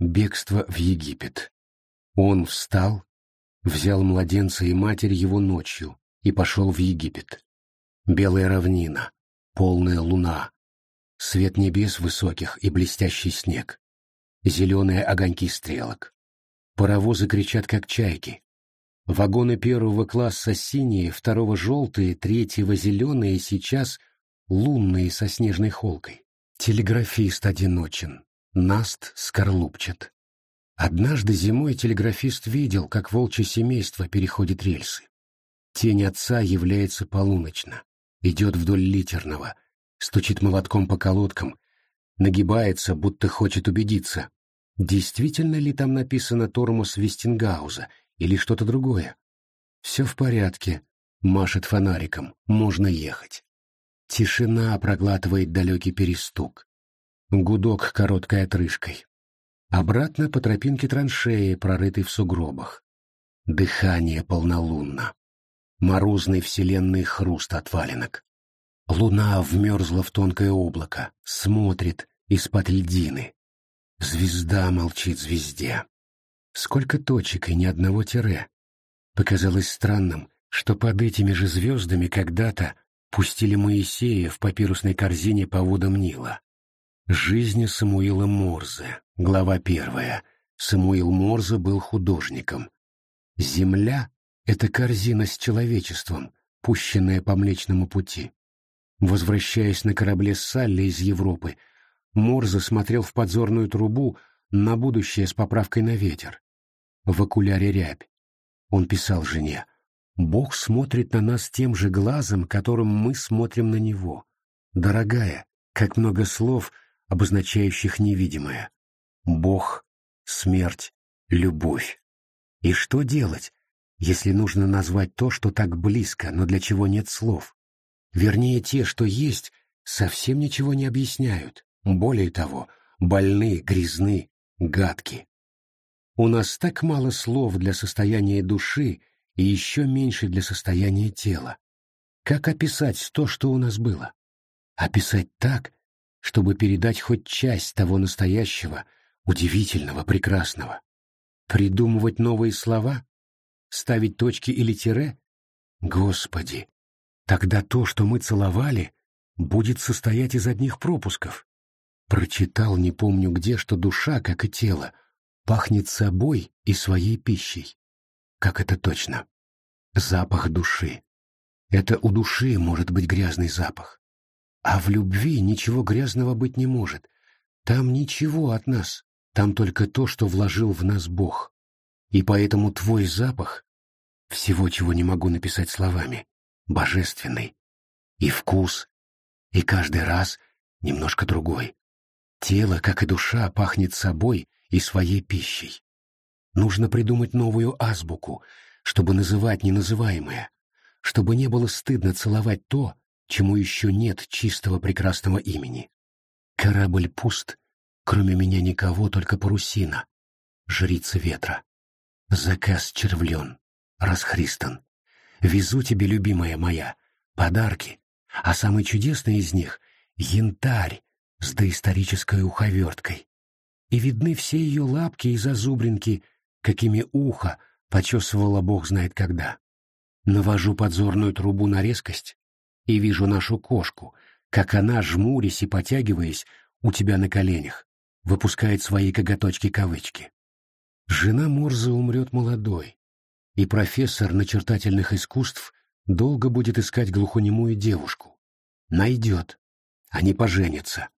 Бегство в Египет. Он встал, взял младенца и матерь его ночью и пошел в Египет. Белая равнина, полная луна, свет небес высоких и блестящий снег, зеленые огоньки стрелок. Паровозы кричат, как чайки. Вагоны первого класса синие, второго желтые, третьего зеленые, сейчас лунные со снежной холкой. Телеграфист одиночен, Наст скорлупчат. Однажды зимой телеграфист видел, как волчье семейство переходит рельсы. Тень отца является полуночно, идет вдоль литерного, стучит молотком по колодкам, нагибается, будто хочет убедиться, действительно ли там написано тормоз Вестингауза или что-то другое. Все в порядке, машет фонариком, можно ехать. Тишина проглатывает далекий перестук. Гудок короткой отрыжкой. Обратно по тропинке траншеи, прорытой в сугробах. Дыхание полнолунно. Морозный вселенный хруст отваленок. Луна вмерзла в тонкое облако, смотрит из-под льдины. Звезда молчит звезде. Сколько точек и ни одного тире. Показалось странным, что под этими же звездами когда-то пустили Моисея в папирусной корзине по водам Нила. Жизнь Самуила Морзе, глава первая. Самуил Морзе был художником. Земля — это корзина с человечеством, пущенная по Млечному пути. Возвращаясь на корабле Салли из Европы, Морзе смотрел в подзорную трубу на будущее с поправкой на ветер. В окуляре рябь. Он писал жене, «Бог смотрит на нас тем же глазом, которым мы смотрим на Него. Дорогая, как много слов, обозначающих невидимое. Бог, смерть, любовь. И что делать, если нужно назвать то, что так близко, но для чего нет слов? Вернее, те, что есть, совсем ничего не объясняют. Более того, больны, грязны, гадки. У нас так мало слов для состояния души и еще меньше для состояния тела. Как описать то, что у нас было? Описать так, чтобы передать хоть часть того настоящего, удивительного, прекрасного. Придумывать новые слова? Ставить точки или тире? Господи, тогда то, что мы целовали, будет состоять из одних пропусков. Прочитал, не помню где, что душа, как и тело, пахнет собой и своей пищей. Как это точно? Запах души. Это у души может быть грязный запах. А в любви ничего грязного быть не может. Там ничего от нас, там только то, что вложил в нас Бог. И поэтому твой запах, всего, чего не могу написать словами, божественный. И вкус, и каждый раз немножко другой. Тело, как и душа, пахнет собой и своей пищей. Нужно придумать новую азбуку, чтобы называть неназываемое, чтобы не было стыдно целовать то, чему еще нет чистого прекрасного имени. Корабль пуст, кроме меня никого, только парусина, жрица ветра. Заказ червлен, расхристан. Везу тебе, любимая моя, подарки, а самый чудесный из них — янтарь с доисторической уховерткой. И видны все ее лапки и зазубринки, какими ухо почесывала бог знает когда. Навожу подзорную трубу на резкость, и вижу нашу кошку, как она, жмурясь и потягиваясь, у тебя на коленях, выпускает свои коготочки-кавычки. Жена Морза умрет молодой, и профессор начертательных искусств долго будет искать глухонемую девушку. Найдет. Они поженятся.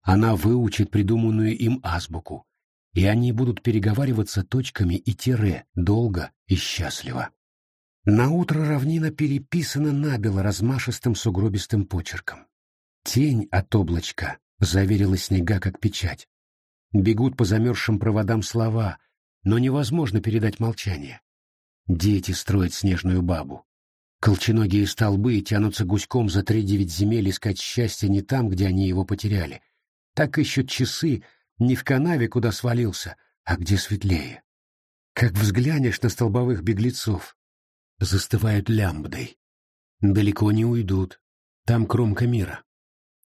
Она выучит придуманную им азбуку, и они будут переговариваться точками и тире долго и счастливо. Наутро равнина переписана набело размашистым сугробистым почерком. Тень от облачка заверила снега как печать. Бегут по замерзшим проводам слова, но невозможно передать молчание. Дети строят снежную бабу. Колченогие столбы тянутся гуськом за три девять земель искать счастье не там, где они его потеряли. Так ищут часы не в канаве, куда свалился, а где светлее. Как взглянешь на столбовых беглецов, застывают лямбдой. Далеко не уйдут. Там кромка мира.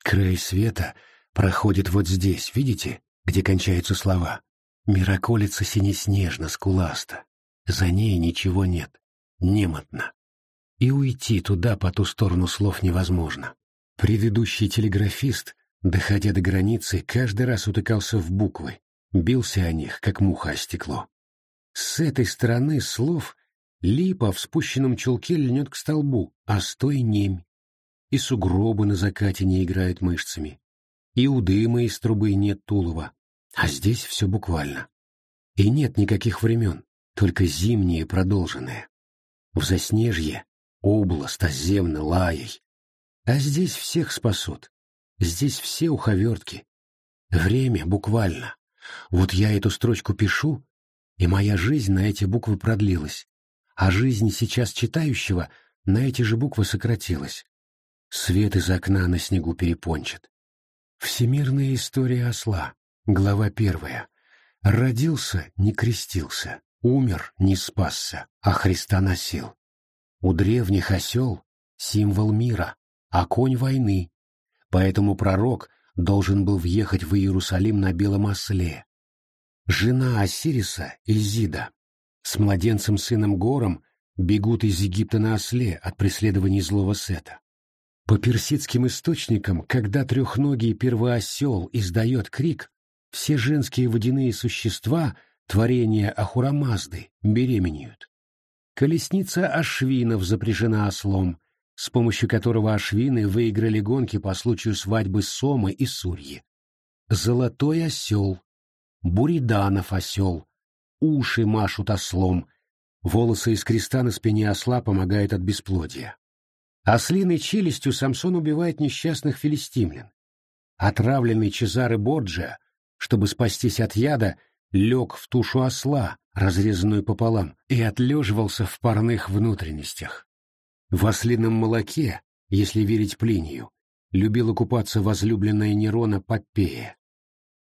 Край света проходит вот здесь, видите, где кончаются слова? Мироколица синеснежно, скуласта. За ней ничего нет. Немотно. И уйти туда по ту сторону слов невозможно. Предыдущий телеграфист, доходя до границы, каждый раз утыкался в буквы, бился о них, как муха о стекло. С этой стороны слов липа в спущенном чулке льнет к столбу, а стой немь. И сугробы на закате не играют мышцами. И у дыма из трубы нет тулова. А здесь все буквально. И нет никаких времен, только зимние продолженные. В заснежье область оземно лаей, а здесь всех спасут. Здесь все уховертки. Время буквально. Вот я эту строчку пишу, и моя жизнь на эти буквы продлилась, а жизнь сейчас читающего на эти же буквы сократилась. Свет из окна на снегу перепончит. Всемирная история осла. Глава первая. Родился, не крестился, умер, не спасся, а Христа носил. У древних осел — символ мира, а конь войны. Поэтому пророк должен был въехать в Иерусалим на белом осле. Жена Осириса, Изида, с младенцем сыном Гором бегут из Египта на осле от преследований злого Сета. По персидским источникам, когда трехногий первоосел издает крик, все женские водяные существа, творения Ахурамазды, беременеют. Колесница Ашвинов запряжена ослом, с помощью которого Ашвины выиграли гонки по случаю свадьбы Сомы и Сурьи. Золотой осел, Буриданов осел, уши машут ослом, волосы из креста на спине осла помогают от бесплодия. Ослиной челюстью Самсон убивает несчастных филистимлян. Отравленный Чезаре Борджиа, чтобы спастись от яда, лег в тушу осла, разрезанную пополам, и отлеживался в парных внутренностях. В ослином молоке, если верить Плинию, любила купаться возлюбленная Нерона Попея.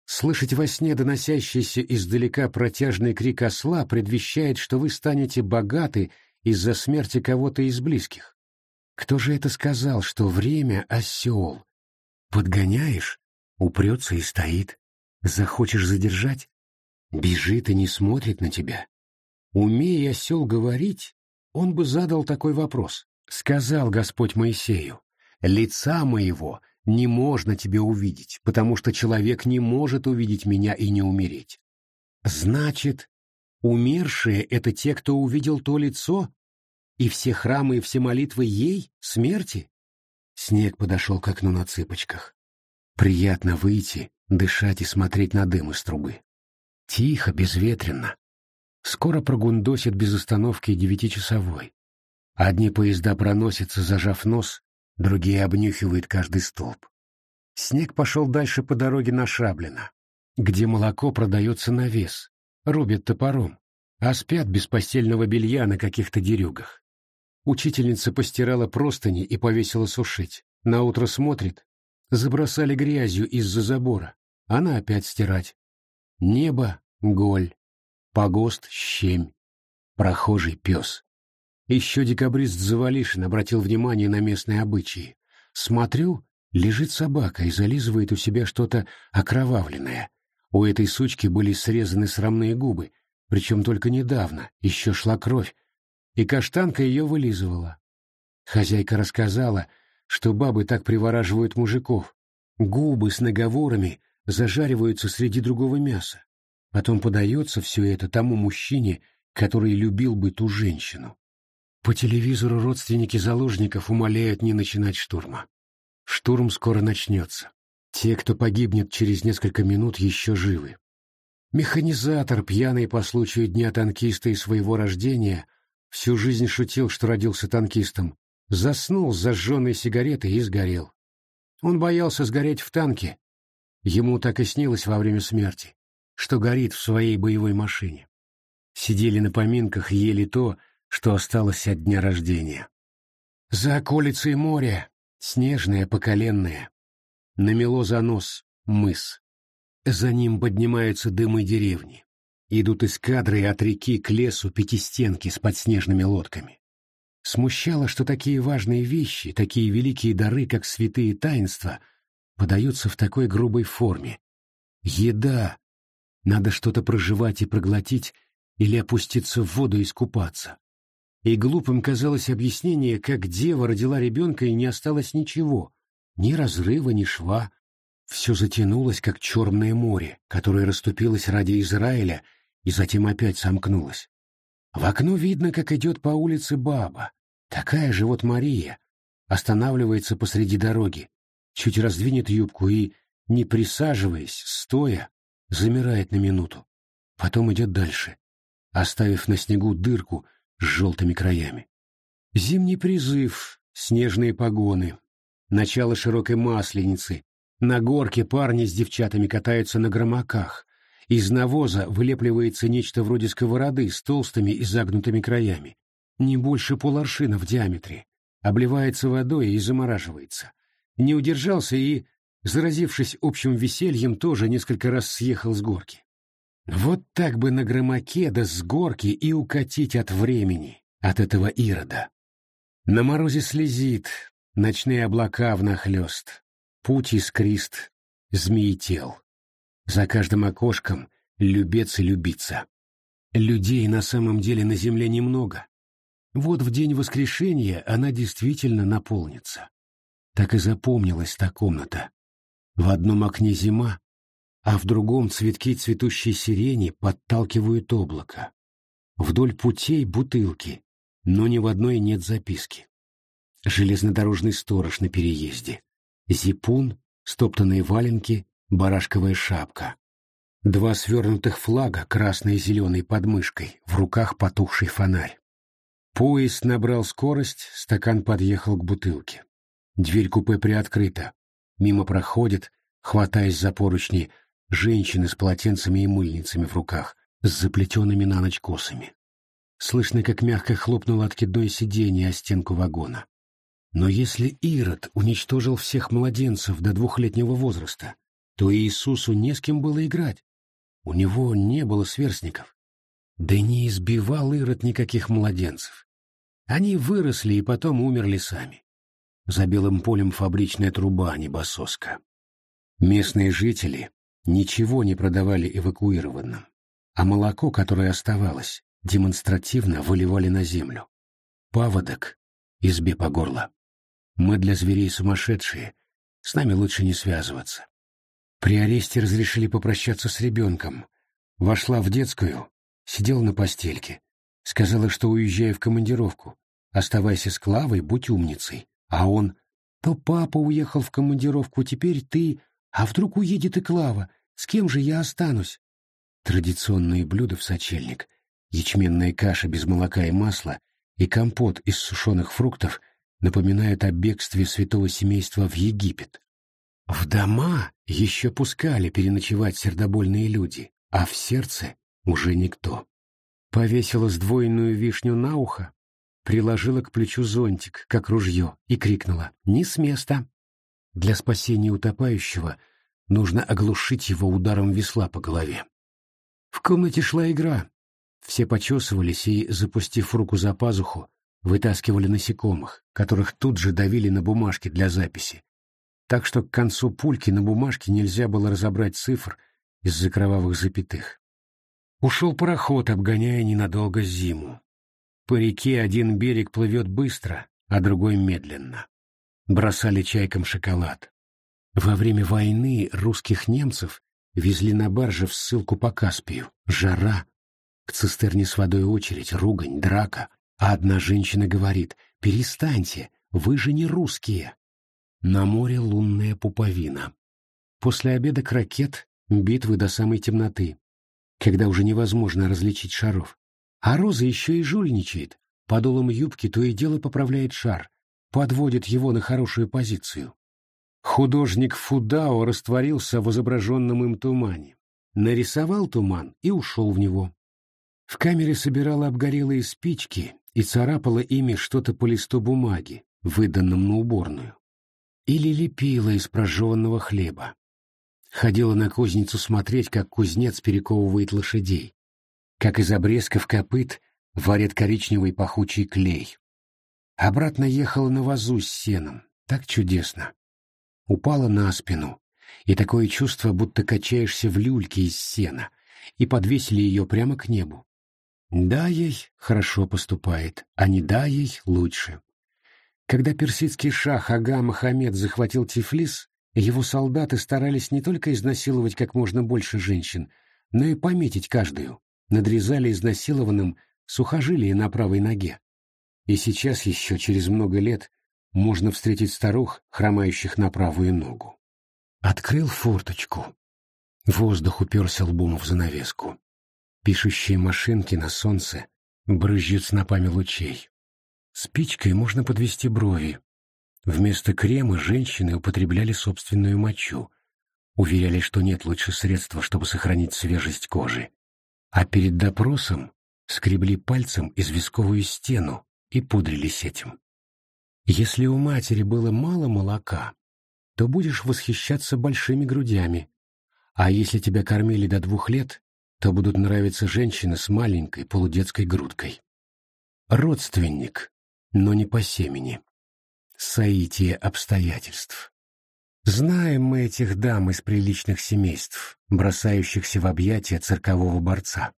Слышать во сне доносящийся издалека протяжный крик осла предвещает, что вы станете богаты из-за смерти кого-то из близких. Кто же это сказал, что время — осел? Подгоняешь — упрется и стоит. Захочешь задержать — бежит и не смотрит на тебя. Умея осел говорить, он бы задал такой вопрос. Сказал Господь Моисею, «Лица моего не можно тебе увидеть, потому что человек не может увидеть меня и не умереть». Значит, умершие — это те, кто увидел то лицо, и все храмы и все молитвы ей, смерти? Снег подошел к окну на цыпочках. Приятно выйти, дышать и смотреть на дым из трубы. Тихо, безветренно. Скоро прогундосит без остановки девятичасовой. Одни поезда проносятся, зажав нос, другие обнюхивают каждый столб. Снег пошел дальше по дороге на Шаблино, где молоко продается на вес, рубят топором, а спят без постельного белья на каких-то дерюгах. Учительница постирала простыни и повесила сушить. Наутро смотрит, забросали грязью из-за забора. Она опять стирать. Небо — голь. Погост — щемь, прохожий пес. Еще декабрист Завалишин обратил внимание на местные обычаи. Смотрю, лежит собака и зализывает у себя что-то окровавленное. У этой сучки были срезаны срамные губы, причем только недавно, еще шла кровь, и каштанка ее вылизывала. Хозяйка рассказала, что бабы так привораживают мужиков. Губы с наговорами зажариваются среди другого мяса. Потом подается все это тому мужчине, который любил бы ту женщину. По телевизору родственники заложников умоляют не начинать штурма. Штурм скоро начнется. Те, кто погибнет через несколько минут, еще живы. Механизатор, пьяный по случаю Дня танкиста и своего рождения, всю жизнь шутил, что родился танкистом, заснул с зажженной сигаретой и сгорел. Он боялся сгореть в танке. Ему так и снилось во время смерти что горит в своей боевой машине. Сидели на поминках, ели то, что осталось от дня рождения. За околицей моря, снежное, поколенное, намело за нос мыс. За ним поднимаются дымы деревни. Идут эскадры от реки к лесу пятистенки с подснежными лодками. Смущало, что такие важные вещи, такие великие дары, как святые таинства, подаются в такой грубой форме. Еда, Надо что-то проживать и проглотить, или опуститься в воду и искупаться. И глупым казалось объяснение, как дева родила ребенка и не осталось ничего, ни разрыва, ни шва. Все затянулось, как черное море, которое расступилось ради Израиля и затем опять сомкнулось. В окно видно, как идет по улице баба, такая же вот Мария, останавливается посреди дороги, чуть раздвинет юбку и, не присаживаясь, стоя, замирает на минуту. Потом идет дальше, оставив на снегу дырку с желтыми краями. Зимний призыв, снежные погоны, начало широкой масленицы. На горке парни с девчатами катаются на громоках. Из навоза вылепливается нечто вроде сковороды с толстыми и загнутыми краями. Не больше поларшина в диаметре. Обливается водой и замораживается. Не удержался и, заразившись общим весельем, тоже несколько раз съехал с горки. Вот так бы на громаке да с горки и укатить от времени, от этого ирода. На морозе слезит, ночные облака внахлёст, путь искрист, змеетел. За каждым окошком любец и любица. Людей на самом деле на земле немного. Вот в день воскрешения она действительно наполнится. Так и запомнилась та комната. В одном окне зима, а в другом цветки цветущей сирени подталкивают облако. Вдоль путей бутылки, но ни в одной нет записки. Железнодорожный сторож на переезде. Зипун, стоптанные валенки, барашковая шапка. Два свернутых флага, красный и зеленый под мышкой, в руках потухший фонарь. Поезд набрал скорость, стакан подъехал к бутылке. Дверь купе приоткрыта. Мимо проходит, хватаясь за поручни, женщины с полотенцами и мыльницами в руках, с заплетенными на ночь косами. Слышно, как мягко хлопнуло откидное сиденье о стенку вагона. Но если Ирод уничтожил всех младенцев до двухлетнего возраста, то Иисусу не с кем было играть. У него не было сверстников. Да не избивал Ирод никаких младенцев. Они выросли и потом умерли сами. За белым полем фабричная труба, а не басоска. Местные жители ничего не продавали эвакуированным, а молоко, которое оставалось, демонстративно выливали на землю. Паводок, избе по горло. Мы для зверей сумасшедшие, с нами лучше не связываться. При аресте разрешили попрощаться с ребенком. Вошла в детскую, сидела на постельке. Сказала, что уезжаю в командировку. Оставайся с Клавой, будь умницей. А он, то папа уехал в командировку, теперь ты, а вдруг уедет и Клава, с кем же я останусь? Традиционные блюда в сочельник, ячменная каша без молока и масла и компот из сушеных фруктов напоминают о бегстве святого семейства в Египет. В дома еще пускали переночевать сердобольные люди, а в сердце уже никто. Повесила сдвоенную вишню на ухо, приложила к плечу зонтик, как ружье, и крикнула «Не с места!». Для спасения утопающего нужно оглушить его ударом весла по голове. В комнате шла игра. Все почесывались и, запустив руку за пазуху, вытаскивали насекомых, которых тут же давили на бумажке для записи. Так что к концу пульки на бумажке нельзя было разобрать цифр из-за кровавых запятых. Ушел пароход, обгоняя ненадолго зиму. По реке один берег плывет быстро, а другой медленно. Бросали чайкам шоколад. Во время войны русских немцев везли на барже в ссылку по Каспию. Жара. К цистерне с водой очередь, ругань, драка. А одна женщина говорит «Перестаньте, вы же не русские». На море лунная пуповина. После обеда крокет, битвы до самой темноты, когда уже невозможно различить шаров. А Роза еще и жульничает. Подолом юбки то и дело поправляет шар, подводит его на хорошую позицию. Художник Фудао растворился в изображенном им тумане. Нарисовал туман и ушел в него. В камере собирала обгорелые спички и царапала ими что-то по листу бумаги, выданном на уборную. Или лепила из прожженного хлеба. Ходила на кузницу смотреть, как кузнец перековывает лошадей как из обрезков копыт варят коричневый пахучий клей. Обратно ехала на вазу с сеном, так чудесно. Упала на спину, и такое чувство, будто качаешься в люльке из сена, и подвесили ее прямо к небу. Да ей хорошо поступает, а не да ей лучше. Когда персидский шах Ага Мохаммед захватил Тифлис, его солдаты старались не только изнасиловать как можно больше женщин, но и пометить каждую, надрезали изнасилованным сухожилие на правой ноге. И сейчас еще через много лет можно встретить старух, хромающих на правую ногу. Открыл форточку. Воздух уперся лбом в занавеску. Пишущие машинки на солнце брызжут снопами лучей. Спичкой можно подвести брови. Вместо крема женщины употребляли собственную мочу. Уверяли, что нет лучше средства, чтобы сохранить свежесть кожи. А перед допросом скребли пальцем известковую стену и пудрились этим. Если у матери было мало молока, то будешь восхищаться большими грудями, а если тебя кормили до двух лет, то будут нравиться женщины с маленькой полудетской грудкой. Родственник, но не по семени. Соитие обстоятельств. Знаем мы этих дам из приличных семейств, бросающихся в объятия циркового борца.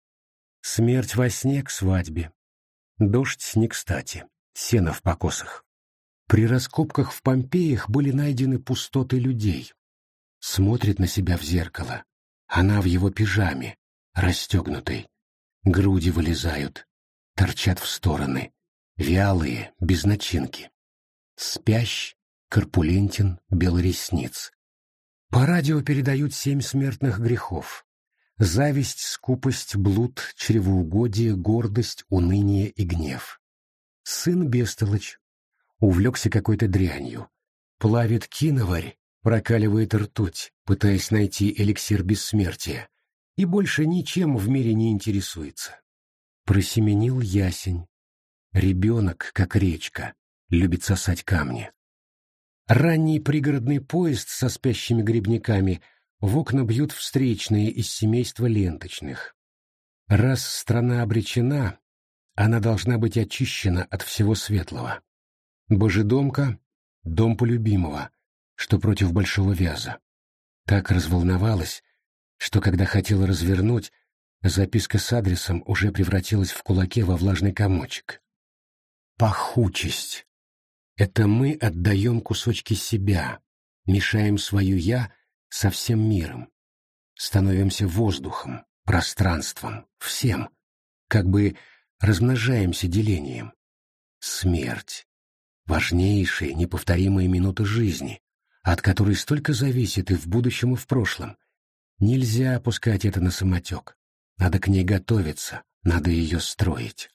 Смерть во сне к свадьбе. Дождь не кстати, сено в покосах. При раскопках в Помпеях были найдены пустоты людей. Смотрит на себя в зеркало. Она в его пижаме, расстегнутой. Груди вылезают, торчат в стороны, вялые, без начинки. Спящ, корпулентен, белоресниц. По радио передают семь смертных грехов. Зависть, скупость, блуд, чревоугодие, гордость, уныние и гнев. Сын бестолочь. Увлекся какой-то дрянью. Плавит киноварь, прокаливает ртуть, пытаясь найти эликсир бессмертия, и больше ничем в мире не интересуется. Просеменил ясень. Ребенок, как речка, любит сосать камни. Ранний пригородный поезд со спящими грибниками в окна бьют встречные из семейства ленточных. Раз страна обречена, она должна быть очищена от всего светлого. Божедомка — дом полюбимого, что против большого вяза. Так разволновалась, что когда хотела развернуть, записка с адресом уже превратилась в кулаке во влажный комочек. Пахучесть. Это мы отдаем кусочки себя, мешаем свою «я» со всем миром. Становимся воздухом, пространством, всем. Как бы размножаемся делением. Смерть. Важнейшая, неповторимая минута жизни, от которой столько зависит и в будущем, и в прошлом. Нельзя опускать это на самотек. Надо к ней готовиться, надо ее строить.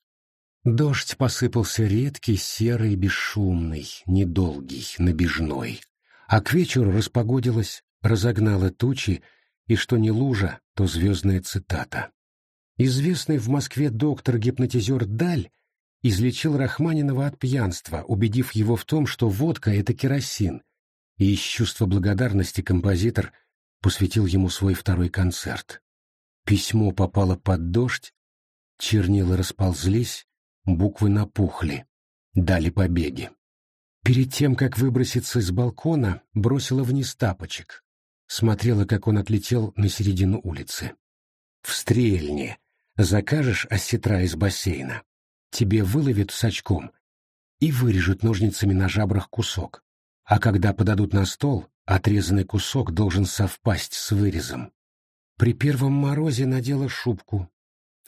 Дождь посыпался редкий, серый, бесшумный, недолгий, набежной. А к вечеру распогодилось, разогнало тучи, и что не лужа, то звездная цитата. Известный в Москве доктор-гипнотизер Даль излечил Рахманинова от пьянства, убедив его в том, что водка — это керосин, и из чувства благодарности композитор посвятил ему свой второй концерт. Письмо попало под дождь, чернила расползлись, буквы напухли, дали побеги. Перед тем, как выброситься с балкона, бросила вниз тапочек. Смотрела, как он отлетел на середину улицы. «В стрельне. Закажешь осетра из бассейна. Тебе выловят с очком и вырежут ножницами на жабрах кусок. А когда подадут на стол, отрезанный кусок должен совпасть с вырезом. При первом морозе надела шубку.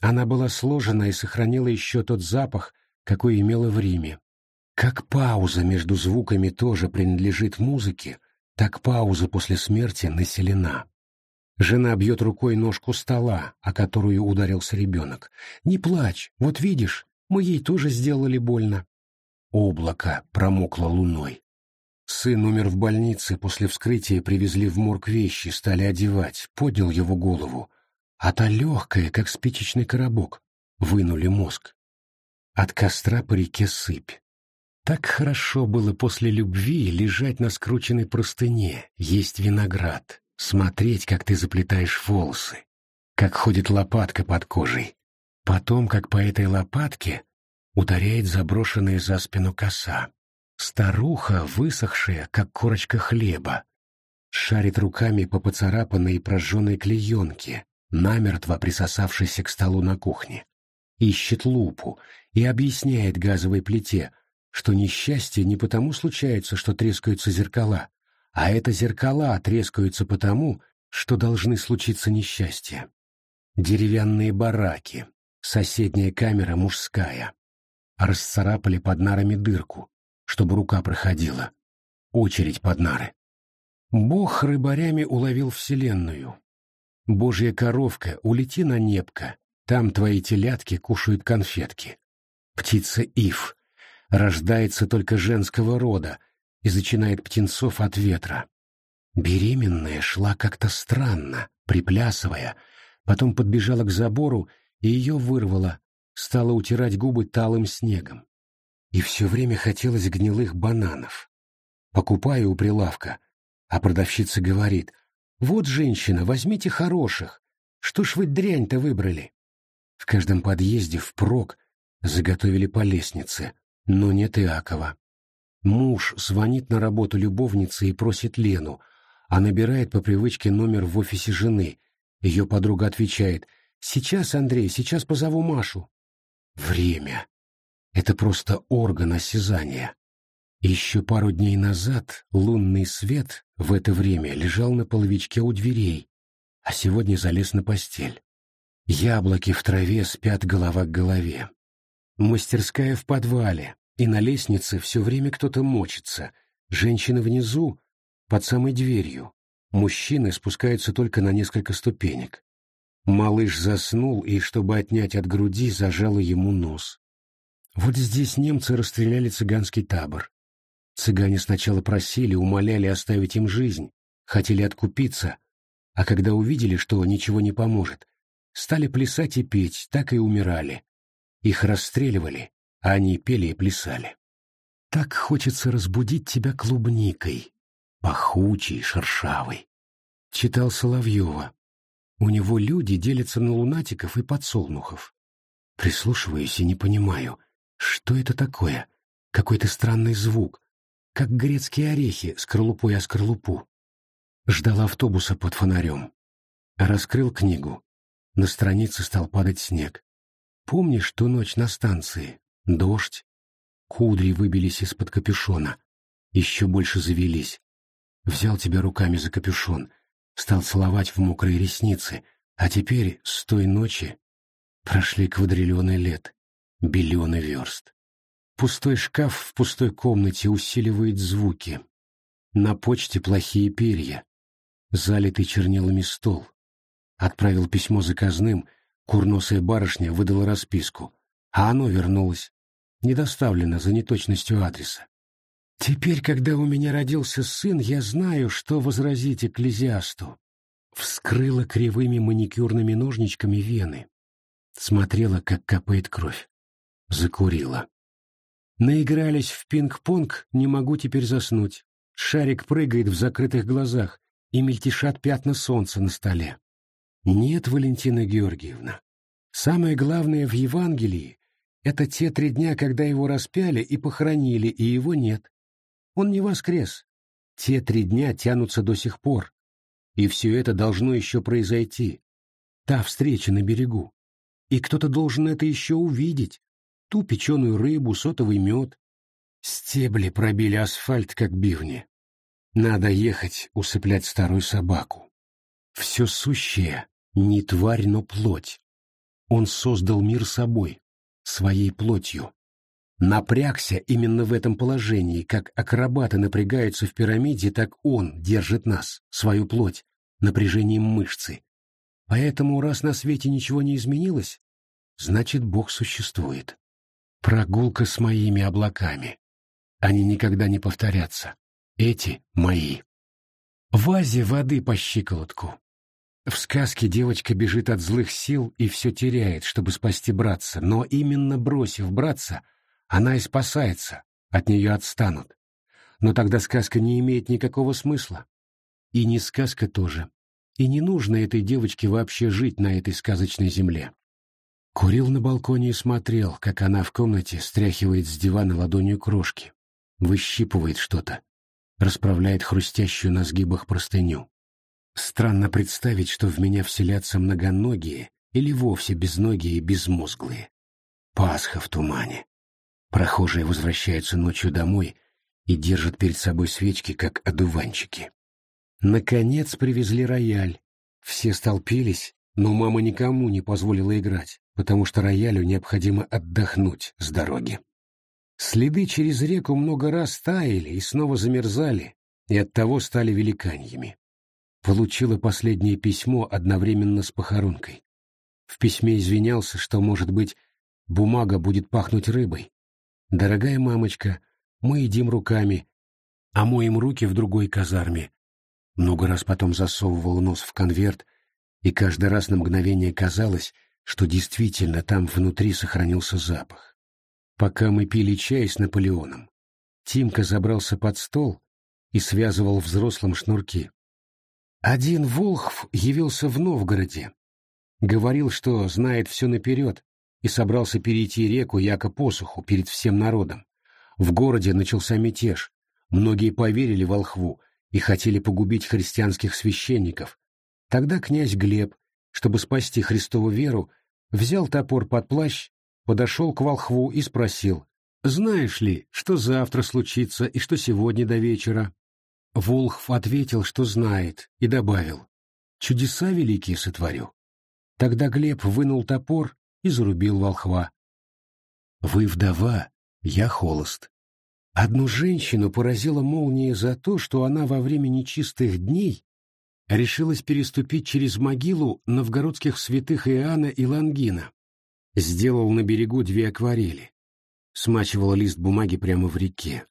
Она была сложена и сохранила еще тот запах, какой имела в Риме. Как пауза между звуками тоже принадлежит музыке, так пауза после смерти населена. Жена бьет рукой ножку стола, о которую ударился ребенок. «Не плачь, вот видишь, мы ей тоже сделали больно». Облако промокло луной. Сын умер в больнице, после вскрытия привезли в морг вещи, стали одевать, поднял его голову. А та легкая, как спичечный коробок, вынули мозг. От костра по реке сыпь. Так хорошо было после любви лежать на скрученной простыне, есть виноград, смотреть, как ты заплетаешь волосы, как ходит лопатка под кожей. Потом, как по этой лопатке ударяет заброшенная за спину коса. Старуха, высохшая, как корочка хлеба, шарит руками по поцарапанной и прожженной клеенке, намертво присосавшийся к столу на кухне. Ищет лупу и объясняет газовой плите, что несчастье не потому случается, что трескаются зеркала, а это зеркала трескаются потому, что должны случиться несчастья. Деревянные бараки, соседняя камера мужская. Расцарапали под нарами дырку, чтобы рука проходила. Очередь под нары. Бог рыбарями уловил вселенную. Божья коровка, улети на небко, там твои телятки кушают конфетки. Птица Ив рождается только женского рода и зачинает птенцов от ветра. Беременная шла как-то странно, приплясывая, потом подбежала к забору и ее вырвала, стала утирать губы талым снегом. И все время хотелось гнилых бананов. Покупаю у прилавка, а продавщица говорит, «Вот, женщина, возьмите хороших. Что ж вы дрянь-то выбрали?» В каждом подъезде впрок заготовили по лестнице, но нет Иакова. Муж звонит на работу любовнице и просит Лену, а набирает по привычке номер в офисе жены. Ее подруга отвечает «Сейчас, Андрей, сейчас позову Машу». Время. Это просто орган осязания. Еще пару дней назад лунный свет в это время лежал на половичке у дверей, а сегодня залез на постель. Яблоки в траве спят голова к голове. Мастерская в подвале, и на лестнице все время кто-то мочится. Женщина внизу, под самой дверью. Мужчины спускаются только на несколько ступенек. Малыш заснул и, чтобы отнять от груди, зажало ему нос. Вот здесь немцы расстреляли цыганский табор. Цыгане сначала просили, умоляли оставить им жизнь, хотели откупиться, а когда увидели, что ничего не поможет, стали плясать и петь, так и умирали. Их расстреливали, а они пели и плясали. Так хочется разбудить тебя клубникой, пахучей, шершавой. Читал Соловьева. У него люди делятся на лунатиков и подсолнухов. Прислушиваюсь и не понимаю, что это такое, какой-то странный звук, как грецкие орехи, скорлупой о скорлупу. Ждал автобуса под фонарем. Раскрыл книгу. На странице стал падать снег. Помнишь ту ночь на станции? Дождь. Кудри выбились из-под капюшона. Еще больше завелись. Взял тебя руками за капюшон, стал целовать в мокрые ресницы, а теперь, с той ночи, прошли квадриллионы лет, биллионы верст. Пустой шкаф в пустой комнате усиливает звуки. На почте плохие перья. Залитый чернилами стол. Отправил письмо заказным, Курносая барышня выдала расписку, а оно вернулось. Недоставлено за неточностью адреса. Теперь, когда у меня родился сын, я знаю, что возразить экклезиасту. Вскрыла кривыми маникюрными ножничками вены. Смотрела, как капает кровь. Закурила. Наигрались в пинг-понг, не могу теперь заснуть. Шарик прыгает в закрытых глазах, и мельтешат пятна солнца на столе. Нет, Валентина Георгиевна. Самое главное в Евангелии — это те три дня, когда его распяли и похоронили, и его нет. Он не воскрес. Те три дня тянутся до сих пор. И все это должно еще произойти. Та встреча на берегу. И кто-то должен это еще увидеть. Ту печеную рыбу, сотовый мед. Стебли пробили асфальт, как бивни. Надо ехать усыплять старую собаку. Все сущее не тварь, но плоть. Он создал мир собой, своей плотью. Напрягся именно в этом положении, как акробаты напрягаются в пирамиде, так он держит нас, свою плоть, напряжением мышцы. Поэтому, раз на свете ничего не изменилось, значит, Бог существует. Прогулка с моими облаками. Они никогда не повторятся. Эти мои. В вазе воды по щиколотку. В сказке девочка бежит от злых сил и все теряет, чтобы спасти братца, но именно бросив братца, она и спасается, от нее отстанут. Но тогда сказка не имеет никакого смысла. И не сказка тоже. И не нужно этой девочке вообще жить на этой сказочной земле. Курил на балконе и смотрел, как она в комнате стряхивает с дивана ладонью крошки, выщипывает что-то, расправляет хрустящую на сгибах простыню. Странно представить, что в меня вселятся многоногие или вовсе безногие и безмозглые. Пасха в тумане. Прохожие возвращаются ночью домой и держат перед собой свечки, как одуванчики. Наконец привезли рояль. Все столпились, но мама никому не позволила играть, потому что роялю необходимо отдохнуть с дороги. Следы через реку много раз таяли и снова замерзали, и оттого стали великаньями. Получила последнее письмо одновременно с похоронкой. В письме извинялся, что, может быть, бумага будет пахнуть рыбой. «Дорогая мамочка, мы едим руками, а моем руки в другой казарме, много раз потом засовывал нос в конверт, и каждый раз на мгновение казалось, что действительно там внутри сохранился запах. Пока мы пили чай с Наполеоном, Тимка забрался под стол и связывал взрослым шнурки. Один Волхв явился в Новгороде. Говорил, что знает все наперед, и собрался перейти реку яко посуху перед всем народом. В городе начался мятеж. Многие поверили волхву и хотели погубить христианских священников. Тогда князь Глеб, чтобы спасти Христову веру, взял топор под плащ, подошел к волхву и спросил, «Знаешь ли, что завтра случится и что сегодня до вечера?» Волхв ответил, что знает, и добавил, «Чудеса великие сотворю». Тогда Глеб вынул топор и зарубил волхва. «Вы вдова, я холост. Одну женщину поразила молния за то, что она во время нечистых дней решилась переступить через могилу новгородских святых Иоанна и Лангина. Сделал на берегу две акварели. Смачивал лист бумаги прямо в реке.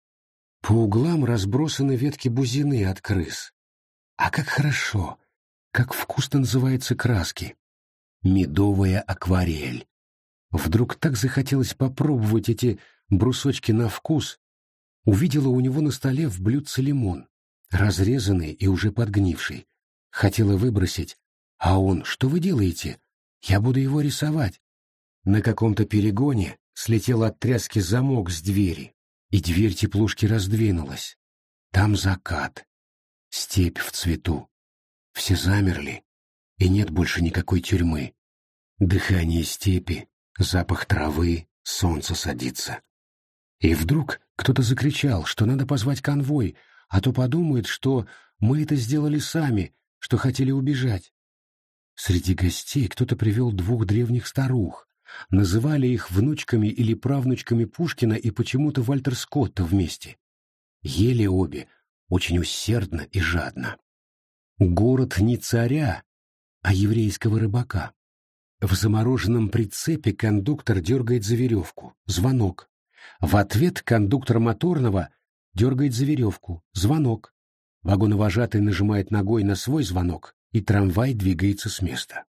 По углам разбросаны ветки бузины от крыс. А как хорошо, как вкусно называются краски. Медовая акварель. Вдруг так захотелось попробовать эти брусочки на вкус, Увидела у него на столе в блюдце лимон, разрезанный и уже подгнивший. Хотела выбросить. А он, что вы делаете? Я буду его рисовать. На каком-то перегоне слетел от тряски замок с двери, и дверь теплушки раздвинулась. Там закат, степь в цвету. Все замерли, и нет больше никакой тюрьмы. Дыхание степи, запах травы, солнце садится. И вдруг кто-то закричал, что надо позвать конвой, а то подумает, что мы это сделали сами, что хотели убежать. Среди гостей кто-то привел двух древних старух. Называли их внучками или правнучками Пушкина и почему-то Вальтер Скотта вместе. Ели обе, очень усердно и жадно. Город не царя, а еврейского рыбака. В замороженном прицепе кондуктор дергает за веревку. Звонок. В ответ кондуктор моторного дергает за веревку. Звонок. Вагоновожатый нажимает ногой на свой звонок, и трамвай двигается с места.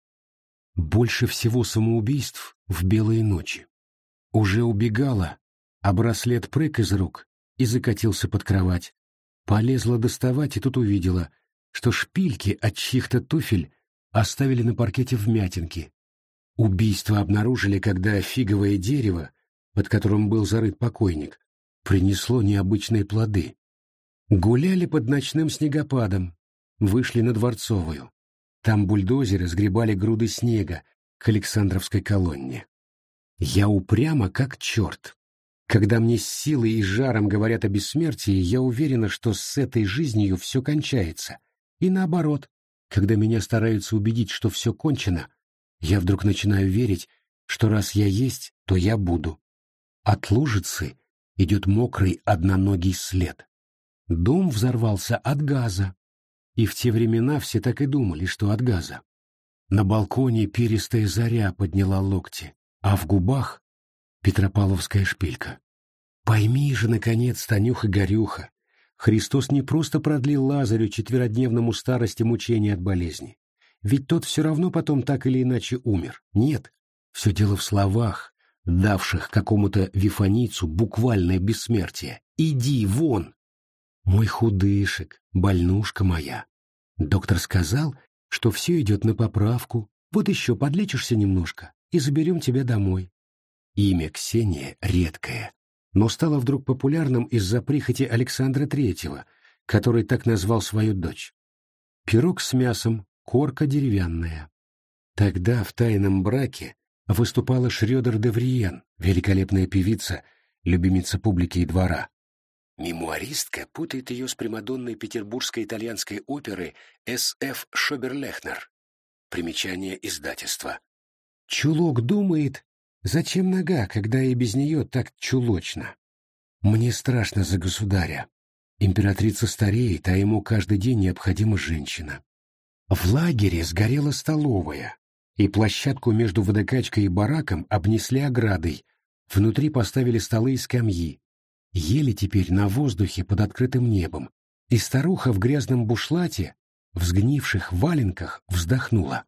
Больше всего самоубийств в белые ночи. Уже убегала, а браслет прыг из рук и закатился под кровать. Полезла доставать и тут увидела, что шпильки от чьих-то туфель оставили на паркете вмятинки. Убийство обнаружили, когда фиговое дерево под которым был зарыт покойник, принесло необычные плоды. Гуляли под ночным снегопадом, вышли на Дворцовую. Там бульдозеры сгребали груды снега к Александровской колонне. Я упрямо как черт. Когда мне с силой и жаром говорят о бессмертии, я уверена, что с этой жизнью все кончается. И наоборот, когда меня стараются убедить, что все кончено, я вдруг начинаю верить, что раз я есть, то я буду. От лужицы идет мокрый одноногий след. Дом взорвался от газа. И в те времена все так и думали, что от газа. На балконе перистая заря подняла локти, а в губах — петропавловская шпилька. Пойми же, наконец, Танюха-горюха, Христос не просто продлил Лазарю четверодневному старости мучения от болезни. Ведь тот все равно потом так или иначе умер. Нет, все дело в словах, давших какому-то вифаницу буквальное бессмертие. «Иди вон!» «Мой худышек, больнушка моя!» Доктор сказал, что все идет на поправку, вот еще подлечишься немножко и заберем тебя домой. Имя Ксения редкое, но стало вдруг популярным из-за прихоти Александра Третьего, который так назвал свою дочь. Пирог с мясом, корка деревянная. Тогда в тайном браке выступала Шрёдер де Вриен, великолепная певица, любимица публики и двора. Мемуаристка путает ее с примадонной петербургской итальянской оперы С.Ф. Шоберлехнер. Примечание издательства. Чулок думает, зачем нога, когда и без нее так чулочно. Мне страшно за государя. Императрица стареет, а ему каждый день необходима женщина. В лагере сгорела столовая, и площадку между водокачкой и бараком обнесли оградой, внутри поставили столы и скамьи. Ели теперь на воздухе под открытым небом, и старуха в грязном бушлате, в сгнивших валенках, вздохнула.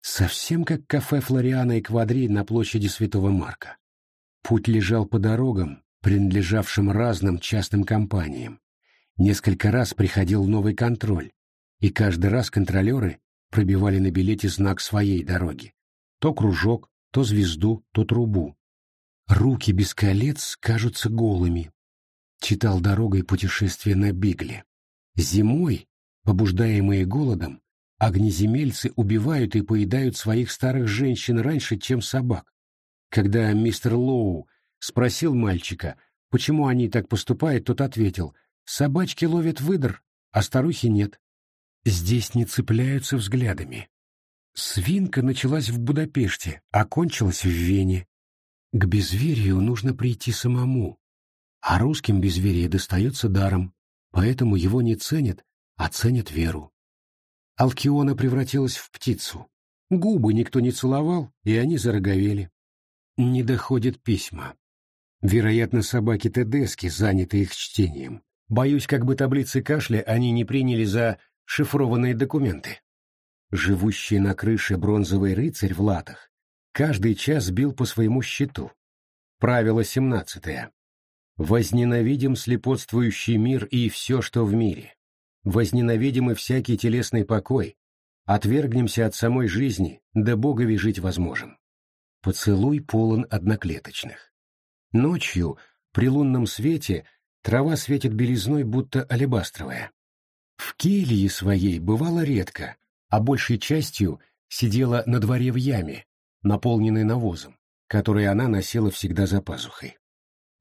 Совсем как кафе Флориана и Квадри на площади Святого Марка. Путь лежал по дорогам, принадлежавшим разным частным компаниям. Несколько раз приходил новый контроль, и каждый раз контролеры пробивали на билете знак своей дороги. То кружок, то звезду, то трубу. Руки без колец кажутся голыми. Читал дорогой путешествие на Бигле. Зимой, побуждаемые голодом, огнеземельцы убивают и поедают своих старых женщин раньше, чем собак. Когда мистер Лоу спросил мальчика, почему они так поступают, тот ответил, собачки ловят выдр, а старухи нет. Здесь не цепляются взглядами. Свинка началась в Будапеште, а кончилась в Вене. К безверию нужно прийти самому, а русским безверие достается даром, поэтому его не ценят, а ценят веру. Алкиона превратилась в птицу. Губы никто не целовал, и они зароговели. Не доходят письма. Вероятно, собаки Тедески заняты их чтением. Боюсь, как бы таблицы кашля они не приняли за шифрованные документы. Живущий на крыше бронзовый рыцарь в латах каждый час бил по своему счету. Правило семнадцатое. Возненавидим слепотствующий мир и все, что в мире. Возненавидим и всякий телесный покой. Отвергнемся от самой жизни, да Богови жить возможем. Поцелуй полон одноклеточных. Ночью, при лунном свете, трава светит белизной, будто алебастровая. В келье своей бывало редко, а большей частью сидела на дворе в яме, наполненной навозом, который она носила всегда за пазухой.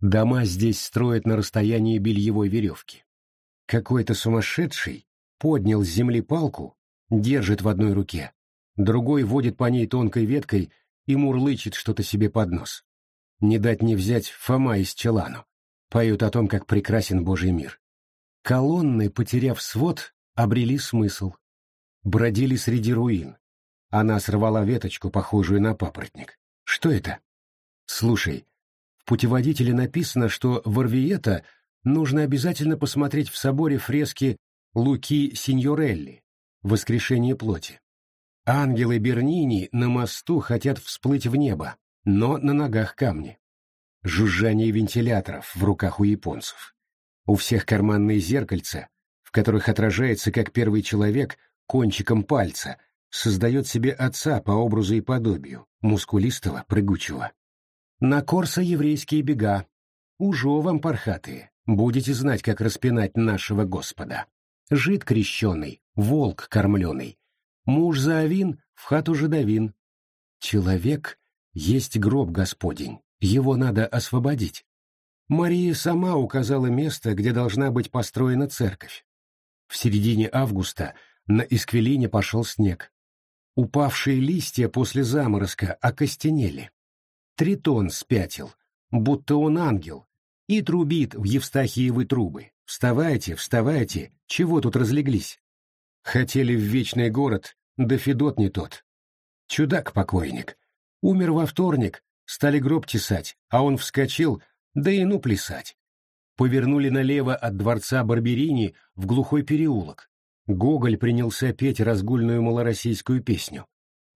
Дома здесь строят на расстоянии бельевой веревки. Какой-то сумасшедший поднял с земли палку, держит в одной руке, другой водит по ней тонкой веткой и мурлычет что-то себе под нос. Не дать не взять Фома из Челану. Поют о том, как прекрасен Божий мир. Колонны, потеряв свод, обрели смысл. Бродили среди руин. Она сорвала веточку, похожую на папоротник. Что это? Слушай, в путеводителе написано, что в Орвиета нужно обязательно посмотреть в соборе фрески Луки Синьорелли «Воскрешение плоти». Ангелы Бернини на мосту хотят всплыть в небо, но на ногах камни. Жужжание вентиляторов в руках у японцев. У всех карманные зеркальца, в которых отражается, как первый человек, кончиком пальца, создает себе отца по образу и подобию, мускулистого, прыгучего. На Корса еврейские бега. Ужо вам, пархатые, будете знать, как распинать нашего Господа. Жид крещеный, волк кормленый. Муж заовин, в хату жидовин. Человек есть гроб Господень, его надо освободить. Мария сама указала место, где должна быть построена церковь. В середине августа на Исквелине пошел снег. Упавшие листья после заморозка окостенели. Тритон спятил, будто он ангел, и трубит в Евстахиевы трубы. «Вставайте, вставайте, чего тут разлеглись?» Хотели в вечный город, да Федот не тот. Чудак-покойник. Умер во вторник, стали гроб тесать, а он вскочил — да и ну плясать. Повернули налево от дворца Барберини в глухой переулок. Гоголь принялся петь разгульную малороссийскую песню.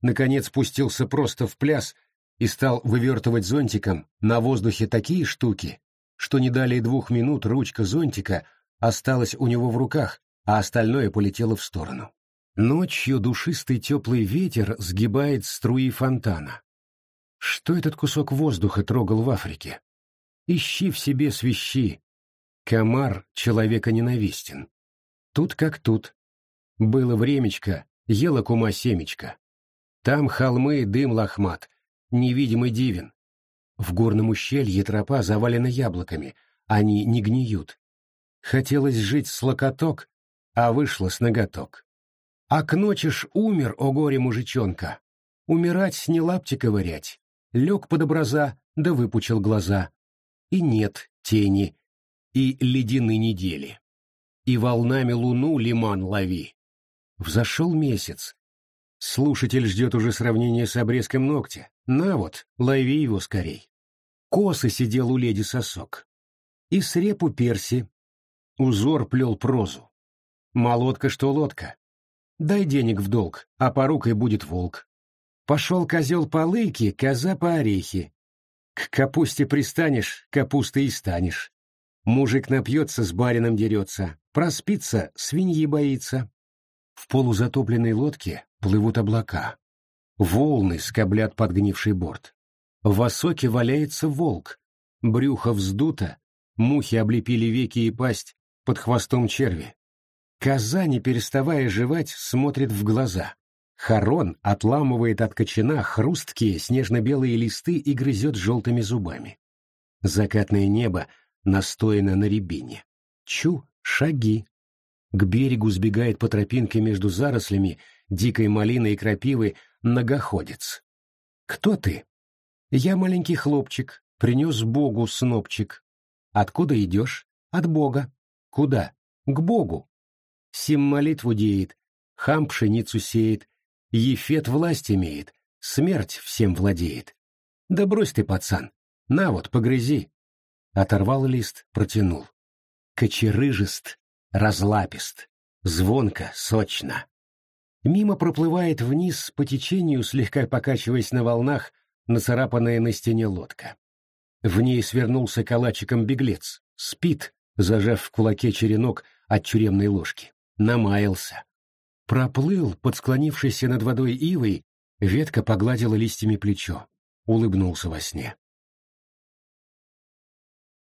Наконец спустился просто в пляс и стал вывертывать зонтиком на воздухе такие штуки, что не далее двух минут ручка зонтика осталась у него в руках, а остальное полетело в сторону. Ночью душистый теплый ветер сгибает струи фонтана. Что этот кусок воздуха трогал в Африке? Ищи в себе свищи. Комар человека ненавистен. Тут как тут. Было времечко, ела кума семечко. Там холмы, дым лохмат, невидимый дивен. В горном ущелье тропа завалена яблоками, они не гниют. Хотелось жить с локоток, а вышло с ноготок. А к ночи ж умер, о горе мужичонка. Умирать не лапти ковырять. Лег под образа, да выпучил глаза. И нет тени, и ледяны недели. И волнами луну лиман лови. Взошел месяц. Слушатель ждет уже сравнения с обрезком ногтя. На вот, лови его скорей. Косы сидел у леди сосок. И с репу перси. Узор плел прозу. Молодка что лодка. Дай денег в долг, а порукой будет волк. Пошел козел по лыке, коза по орехи. К капусте пристанешь, капустой и станешь. Мужик напьется, с барином дерется, проспится, свиньи боится. В полузатопленной лодке плывут облака. Волны скоблят подгнивший борт. В осоке валяется волк. Брюхо вздуто, мухи облепили веки и пасть, под хвостом черви. Коза, не переставая жевать, смотрит в глаза. Харон отламывает от кочана хрусткие снежно-белые листы и грызет желтыми зубами. Закатное небо настояно на рябине. Чу, шаги. К берегу сбегает по тропинке между зарослями дикой малины и крапивы многоходец. «Кто ты?» «Я маленький хлопчик, принес Богу снопчик». «Откуда идешь?» «От Бога». «Куда?» «К Богу». Сим молитву деет, хам пшеницу сеет, Ефет власть имеет, смерть всем владеет. Да брось ты, пацан, на вот, погрызи. Оторвал лист, протянул. Кочерыжист, разлапист, звонко, сочно. Мимо проплывает вниз по течению, слегка покачиваясь на волнах, нацарапанная на стене лодка. В ней свернулся калачиком беглец, спит, зажав в кулаке черенок от тюремной ложки намаялся. Проплыл, под склонившейся над водой ивой, ветка погладила листьями плечо, улыбнулся во сне.